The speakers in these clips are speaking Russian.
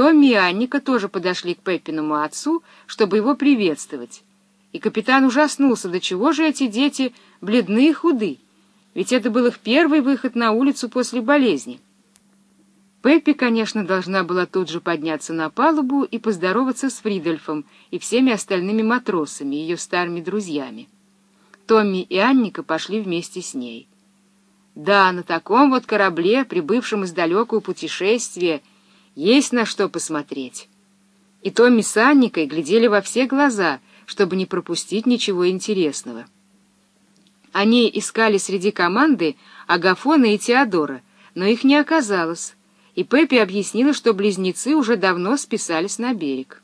Томми и Анника тоже подошли к Пеппиному отцу, чтобы его приветствовать. И капитан ужаснулся, до чего же эти дети бледны и худы, ведь это был их первый выход на улицу после болезни. Пеппи, конечно, должна была тут же подняться на палубу и поздороваться с Фридольфом и всеми остальными матросами, ее старыми друзьями. Томми и Анника пошли вместе с ней. Да, на таком вот корабле, прибывшем из далекого путешествия, есть на что посмотреть. И Томми с Анникой глядели во все глаза, чтобы не пропустить ничего интересного. Они искали среди команды Агафона и Теодора, но их не оказалось, и Пеппи объяснила, что близнецы уже давно списались на берег.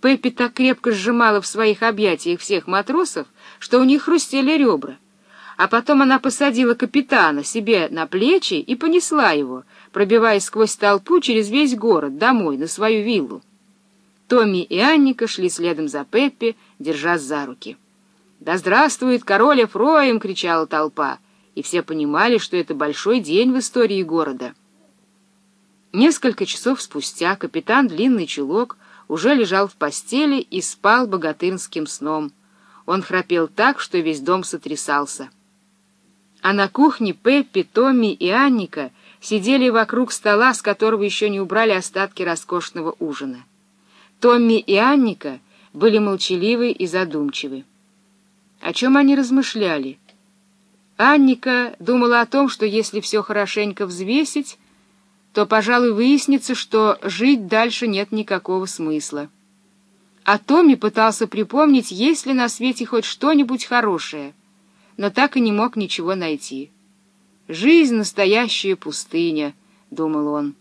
Пеппи так крепко сжимала в своих объятиях всех матросов, что у них хрустели ребра. А потом она посадила капитана себе на плечи и понесла его, пробиваясь сквозь толпу через весь город, домой, на свою виллу. Томми и Анника шли следом за Пеппи, держась за руки. «Да здравствует король Эфроим!» — кричала толпа, и все понимали, что это большой день в истории города. Несколько часов спустя капитан Длинный Чулок уже лежал в постели и спал богатырским сном. Он храпел так, что весь дом сотрясался. А на кухне Пеппи, Томми и Анника сидели вокруг стола, с которого еще не убрали остатки роскошного ужина. Томми и Анника были молчаливы и задумчивы. О чем они размышляли? Анника думала о том, что если все хорошенько взвесить, то, пожалуй, выяснится, что жить дальше нет никакого смысла. А Томми пытался припомнить, есть ли на свете хоть что-нибудь хорошее, но так и не мог ничего найти. «Жизнь — настоящая пустыня», — думал он.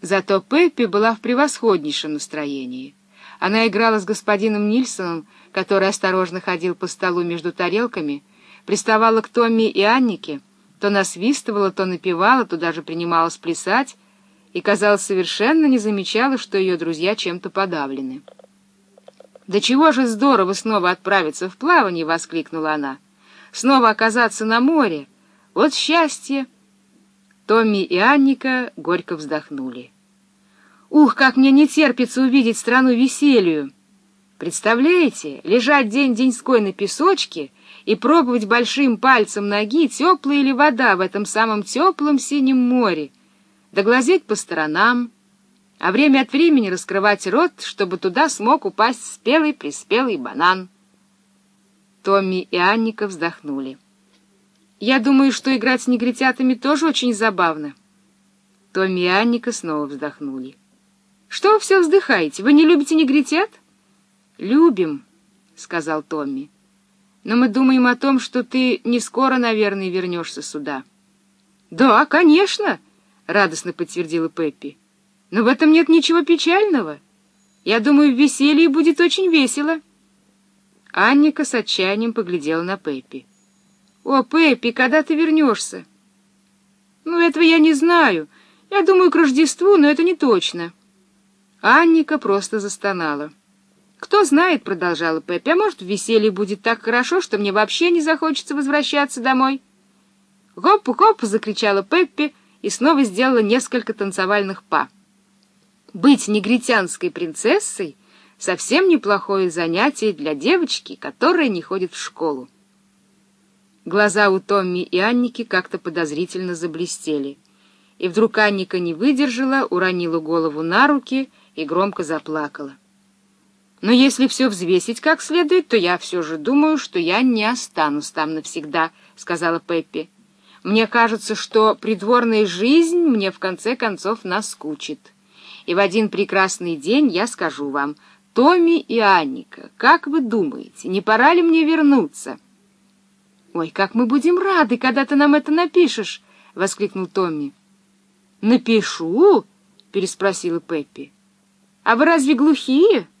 Зато Пеппи была в превосходнейшем настроении. Она играла с господином Нильсоном, который осторожно ходил по столу между тарелками, приставала к Томми и Аннике, то насвистывала, то напевала, то даже принималась плясать, и, казалось, совершенно не замечала, что ее друзья чем-то подавлены. «Да чего же здорово снова отправиться в плавание!» — воскликнула она. «Снова оказаться на море! Вот счастье!» Томми и Анника горько вздохнули. «Ух, как мне не терпится увидеть страну веселью!» Представляете, лежать день-деньской на песочке — и пробовать большим пальцем ноги, теплая ли вода в этом самом теплом синем море, да глазеть по сторонам, а время от времени раскрывать рот, чтобы туда смог упасть спелый-приспелый банан. Томми и Анника вздохнули. «Я думаю, что играть с негритятами тоже очень забавно». Томми и Анника снова вздохнули. «Что вы все вздыхаете? Вы не любите негритят?» «Любим», — сказал Томми но мы думаем о том, что ты не скоро, наверное, вернешься сюда. — Да, конечно, — радостно подтвердила Пеппи. — Но в этом нет ничего печального. Я думаю, в веселье будет очень весело. Анника с отчаянием поглядела на Пеппи. — О, Пеппи, когда ты вернешься? — Ну, этого я не знаю. Я думаю, к Рождеству, но это не точно. Анника просто застонала. — «Кто знает», — продолжала Пеппи, — «а может, в веселье будет так хорошо, что мне вообще не захочется возвращаться домой». «Гоп-гоп!» — закричала Пеппи и снова сделала несколько танцевальных па. «Быть негритянской принцессой — совсем неплохое занятие для девочки, которая не ходит в школу». Глаза у Томми и Анники как-то подозрительно заблестели. И вдруг Анника не выдержала, уронила голову на руки и громко заплакала. Но если все взвесить как следует, то я все же думаю, что я не останусь там навсегда, — сказала Пеппи. Мне кажется, что придворная жизнь мне в конце концов наскучит. И в один прекрасный день я скажу вам, Томми и Анника, как вы думаете, не пора ли мне вернуться? — Ой, как мы будем рады, когда ты нам это напишешь! — воскликнул Томми. — Напишу? — переспросила Пеппи. — А вы разве глухие? —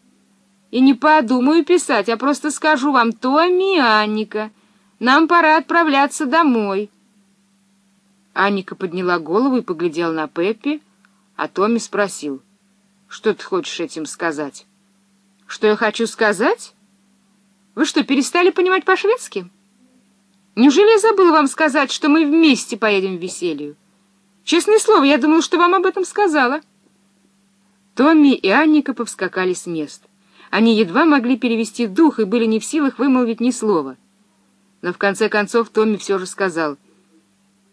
и не подумаю писать, а просто скажу вам, Томми и Анника, нам пора отправляться домой. Анника подняла голову и поглядела на Пеппи, а Томми спросил, что ты хочешь этим сказать? Что я хочу сказать? Вы что, перестали понимать по-шведски? Неужели я забыла вам сказать, что мы вместе поедем в веселью? Честное слово, я думала, что вам об этом сказала. Томми и Анника повскакали с мест. Они едва могли перевести дух и были не в силах вымолвить ни слова. Но в конце концов Томми все же сказал,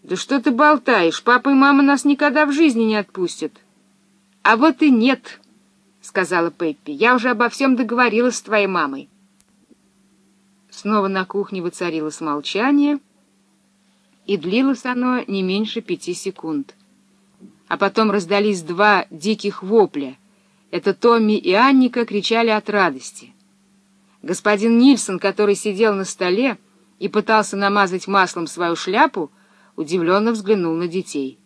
«Да что ты болтаешь? Папа и мама нас никогда в жизни не отпустят». «А вот и нет», — сказала Пеппи. «Я уже обо всем договорилась с твоей мамой». Снова на кухне воцарилось молчание, и длилось оно не меньше пяти секунд. А потом раздались два диких вопля. Это Томми и Анника кричали от радости. Господин Нильсон, который сидел на столе и пытался намазать маслом свою шляпу, удивленно взглянул на детей.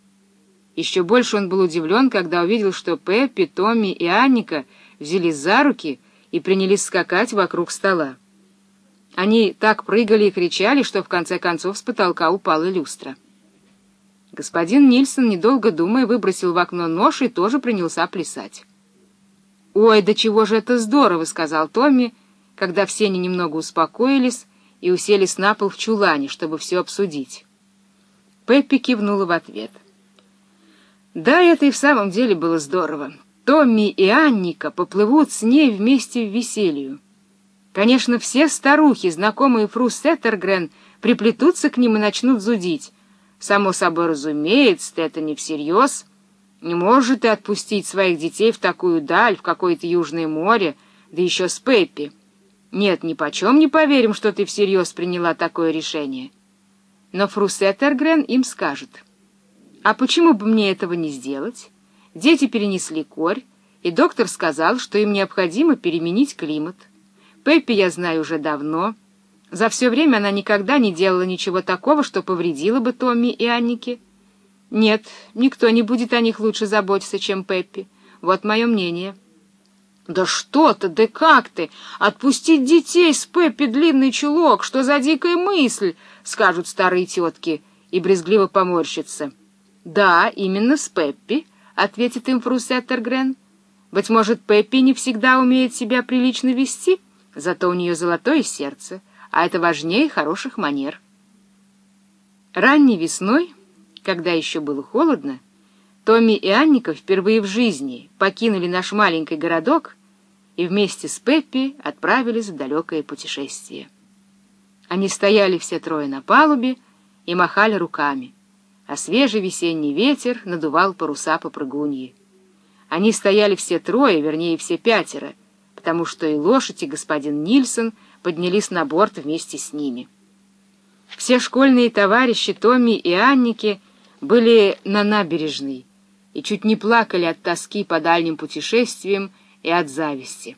Еще больше он был удивлен, когда увидел, что Пеппи, Томми и Анника взялись за руки и принялись скакать вокруг стола. Они так прыгали и кричали, что в конце концов с потолка упала люстра. Господин Нильсон, недолго думая, выбросил в окно нож и тоже принялся плясать. «Ой, да чего же это здорово!» — сказал Томми, когда все они немного успокоились и уселись на пол в чулане, чтобы все обсудить. Пеппи кивнула в ответ — да, это и в самом деле было здорово. Томми и Анника поплывут с ней вместе в веселью. Конечно, все старухи, знакомые Фру Сеттергрен, приплетутся к ним и начнут зудить. Само собой разумеется, это не всерьез. Не может ты отпустить своих детей в такую даль, в какое-то Южное море, да еще с Пеппи. Нет, ни почем не поверим, что ты всерьез приняла такое решение. Но Фру Сеттергрен им скажет — а почему бы мне этого не сделать? Дети перенесли корь, и доктор сказал, что им необходимо переменить климат. Пеппи я знаю уже давно. За все время она никогда не делала ничего такого, что повредило бы Томми и Аннике. Нет, никто не будет о них лучше заботиться, чем Пеппи. Вот мое мнение. «Да что ты, да как ты! Отпустить детей с Пеппи длинный чулок! Что за дикая мысль!» — скажут старые тетки и брезгливо поморщатся. «Да, именно с Пеппи», — ответит им Фру Сеттергрен. «Быть может, Пеппи не всегда умеет себя прилично вести, зато у нее золотое сердце, а это важнее хороших манер». Ранней весной, когда еще было холодно, Томми и Анника впервые в жизни покинули наш маленький городок и вместе с Пеппи отправились в далекое путешествие. Они стояли все трое на палубе и махали руками а свежий весенний ветер надувал паруса попрыгуньи. Они стояли все трое, вернее, все пятеро, потому что и лошадь, и господин Нильсон поднялись на борт вместе с ними. Все школьные товарищи Томми и Анники были на набережной и чуть не плакали от тоски по дальним путешествиям и от зависти.